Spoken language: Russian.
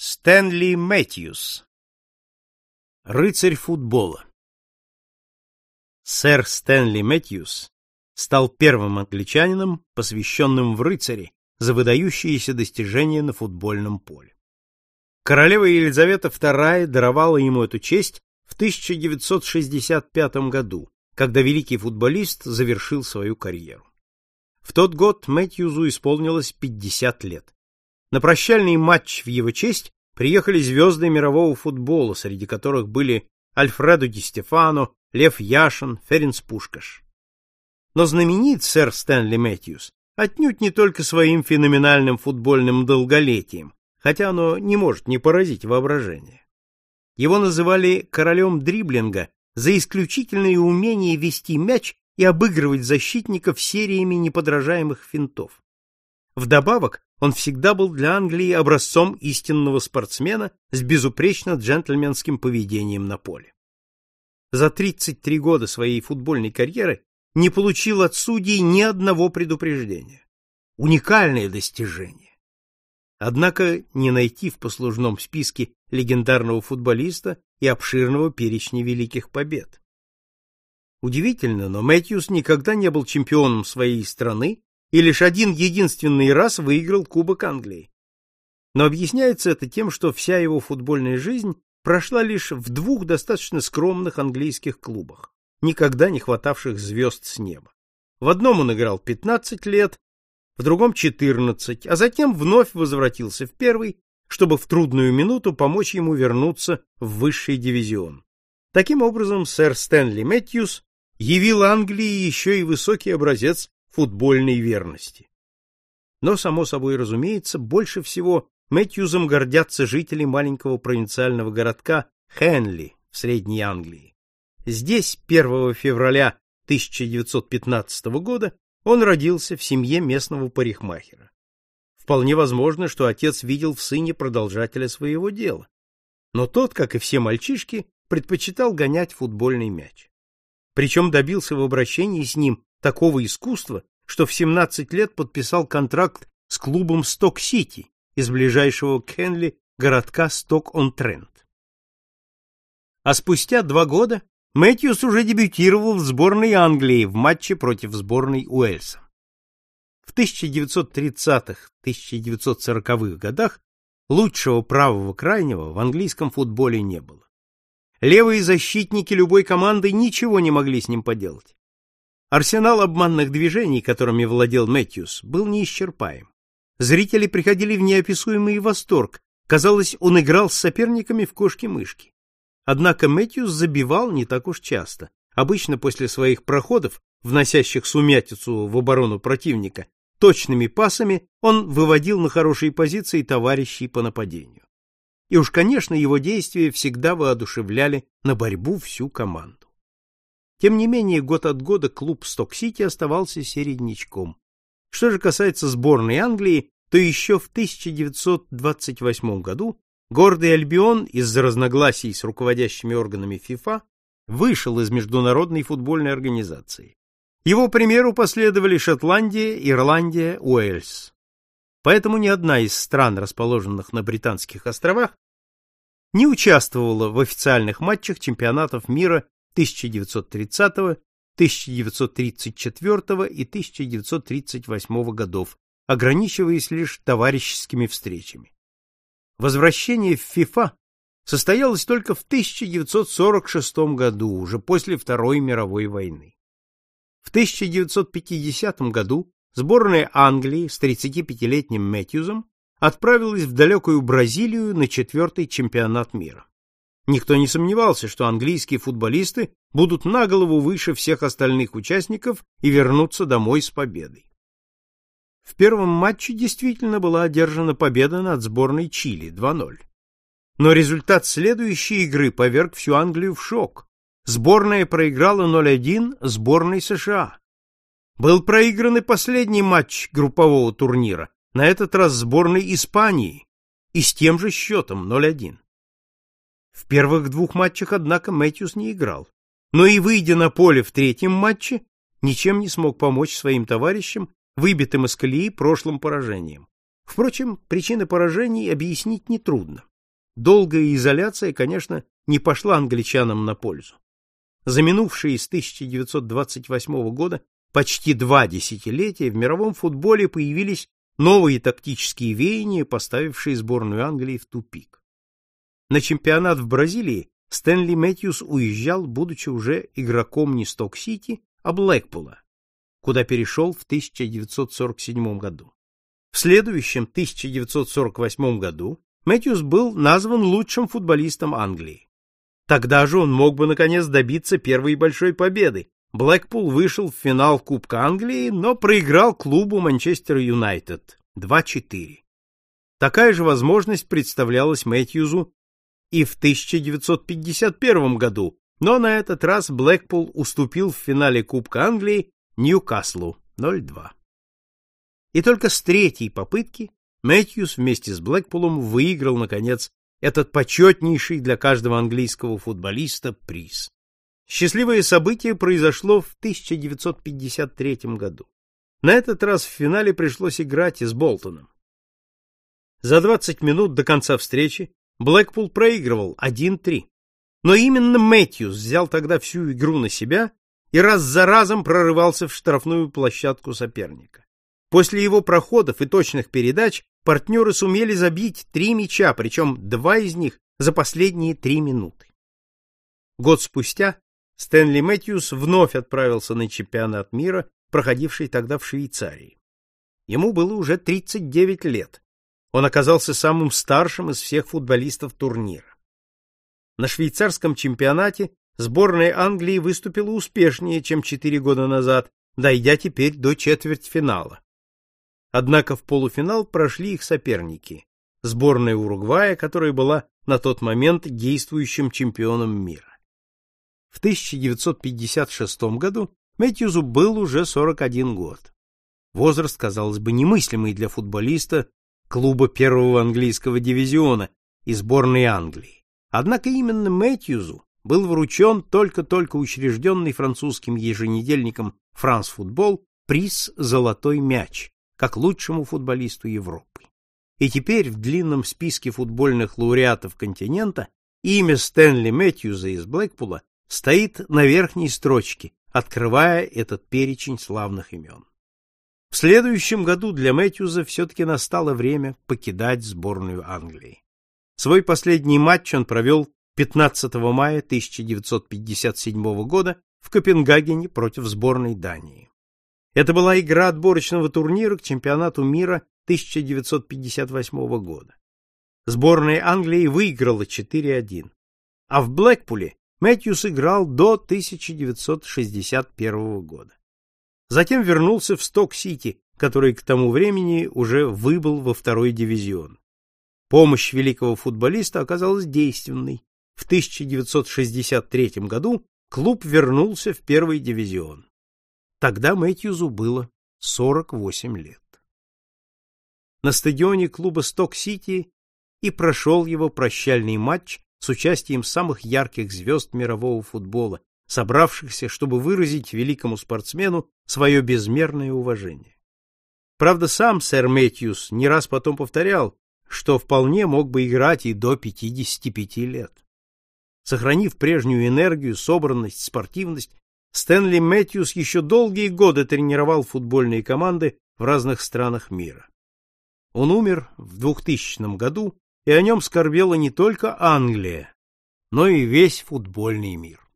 Стэнли Мэтьюс Рыцарь футбола Сэр Стэнли Мэтьюс стал первым англичанином, посвященным в рыцари за выдающиеся достижения на футбольном поле. Королева Елизавета II даровала ему эту честь в 1965 году, когда великий футболист завершил свою карьеру. В тот год Мэтьюзу исполнилось 50 лет. На прощальный матч в его честь приехали звезды мирового футбола, среди которых были Альфредо Ди Стефано, Лев Яшин, Ференц Пушкаш. Но знаменит сэр Стэнли Мэтьюс отнюдь не только своим феноменальным футбольным долголетием, хотя оно не может не поразить воображение. Его называли королем дриблинга за исключительное умение вести мяч и обыгрывать защитников сериями неподражаемых финтов. Вдобавок, он всегда был для Англии образцом истинного спортсмена с безупречно джентльменским поведением на поле. За 33 года своей футбольной карьеры не получил от судей ни одного предупреждения. Уникальное достижение. Однако не найти в послужном списке легендарного футболиста и обширного перечня великих побед. Удивительно, но Мэтьюс никогда не был чемпионом своей страны и лишь один единственный раз выиграл Кубок Англии. Но объясняется это тем, что вся его футбольная жизнь прошла лишь в двух достаточно скромных английских клубах, никогда не хватавших звезд с неба. В одном он играл 15 лет, в другом 14, а затем вновь возвратился в первый, чтобы в трудную минуту помочь ему вернуться в высший дивизион. Таким образом, сэр Стэнли Мэтьюс явил Англии еще и высокий образец футбольной верности. Но, само собой разумеется, больше всего Мэтьюзом гордятся жители маленького провинциального городка Хенли в Средней Англии. Здесь 1 февраля 1915 года он родился в семье местного парикмахера. Вполне возможно, что отец видел в сыне продолжателя своего дела. Но тот, как и все мальчишки, предпочитал гонять футбольный мяч. Причем добился в обращении с ним такого искусства, что в 17 лет подписал контракт с клубом Сток-Сити из ближайшего к Хенли городка Сток-он-Трент. А спустя два года Мэтьюс уже дебютировал в сборной Англии в матче против сборной Уэльса. В 1930-1940-х годах лучшего правого крайнего в английском футболе не было. Левые защитники любой команды ничего не могли с ним поделать. Арсенал обманных движений, которыми владел Мэтьюс, был неисчерпаем. Зрители приходили в неописуемый восторг. Казалось, он играл с соперниками в кошки-мышки. Однако Мэтьюс забивал не так уж часто. Обычно после своих проходов, вносящих сумятицу в оборону противника, точными пасами он выводил на хорошие позиции товарищей по нападению. И уж, конечно, его действия всегда воодушевляли на борьбу всю команду. Тем не менее, год от года клуб Сток-Сити оставался середнячком. Что же касается сборной Англии, то еще в 1928 году гордый Альбион из-за разногласий с руководящими органами ФИФА вышел из международной футбольной организации. Его примеру последовали Шотландия, Ирландия, Уэльс. Поэтому ни одна из стран, расположенных на британских островах, не участвовала в официальных матчах чемпионатов мира 1930, 1934 и 1938 годов, ограничиваясь лишь товарищескими встречами. Возвращение в ФИФА состоялось только в 1946 году, уже после Второй мировой войны. В 1950 году сборная Англии с 35-летним Мэтьюзом отправилась в далекую Бразилию на четвертый чемпионат мира. Никто не сомневался, что английские футболисты будут на голову выше всех остальных участников и вернутся домой с победой. В первом матче действительно была одержана победа над сборной Чили 2:0. Но результат следующей игры поверг всю Англию в шок. Сборная проиграла 0:1 сборной США. Был проигран и последний матч группового турнира, на этот раз сборной Испании, и с тем же счетом 0:1. В первых двух матчах, однако, Мэтьюс не играл. Но и выйдя на поле в третьем матче, ничем не смог помочь своим товарищам, выбитым из колеи прошлым поражением. Впрочем, причины поражений объяснить нетрудно. Долгая изоляция, конечно, не пошла англичанам на пользу. За минувшие с 1928 года почти два десятилетия в мировом футболе появились новые тактические веяния, поставившие сборную Англии в тупик. На чемпионат в Бразилии Стэнли Мэтьюс уезжал, будучи уже игроком не Сток-Сити, а Блэкпула, куда перешел в 1947 году. В следующем 1948 году Мэтьюс был назван лучшим футболистом Англии. Тогда же он мог бы наконец добиться первой большой победы. Блэкпул вышел в финал Кубка Англии, но проиграл клубу Манчестер Юнайтед 2-4. Такая же возможность представлялась Мэтьюзу и в 1951 году, но на этот раз Блэкпул уступил в финале Кубка Англии Ньюкаслу 0-2. И только с третьей попытки Мэтьюс вместе с Блэкпулом выиграл наконец этот почетнейший для каждого английского футболиста приз. Счастливое событие произошло в 1953 году. На этот раз в финале пришлось играть с Болтоном. За 20 минут до конца встречи Блэкпул проигрывал 1-3. Но именно Мэтьюс взял тогда всю игру на себя и раз за разом прорывался в штрафную площадку соперника. После его проходов и точных передач партнеры сумели забить три мяча, причем два из них за последние три минуты. Год спустя Стэнли Мэтьюс вновь отправился на чемпионат мира, проходивший тогда в Швейцарии. Ему было уже 39 лет. Он оказался самым старшим из всех футболистов турнира. На швейцарском чемпионате сборная Англии выступила успешнее, чем четыре года назад, дойдя теперь до четвертьфинала. Однако в полуфинал прошли их соперники сборная Уругвая, которая была на тот момент действующим чемпионом мира. В 1956 году Мэтьюзу был уже 41 год. Возраст, казалось бы, немыслимый для футболиста клуба первого английского дивизиона и сборной Англии. Однако именно Мэтьюзу был вручен только-только учрежденный французским еженедельником «Франс Футбол» приз «Золотой мяч», как лучшему футболисту Европы. И теперь в длинном списке футбольных лауреатов континента имя Стэнли Мэтьюза из Блэкпула стоит на верхней строчке, открывая этот перечень славных имен. В следующем году для Мэтьюза все-таки настало время покидать сборную Англии. Свой последний матч он провел 15 мая 1957 года в Копенгагене против сборной Дании. Это была игра отборочного турнира к чемпионату мира 1958 года. Сборная Англии выиграла 4:1. А в Блэкпуле Мэтьюс играл до 1961 года. Затем вернулся в Сток-Сити, который к тому времени уже выбыл во второй дивизион. Помощь великого футболиста оказалась действенной. В 1963 году клуб вернулся в первый дивизион. Тогда Мэтьюзу было 48 лет. На стадионе клуба Сток-Сити и прошел его прощальный матч с участием самых ярких звезд мирового футбола, собравшихся, чтобы выразить великому спортсмену свое безмерное уважение. Правда, сам сэр Мэтьюс не раз потом повторял, что вполне мог бы играть и до 55 лет. Сохранив прежнюю энергию, собранность, спортивность, Стэнли Мэтьюс еще долгие годы тренировал футбольные команды в разных странах мира. Он умер в 2000 году, и о нем скорбела не только Англия, но и весь футбольный мир.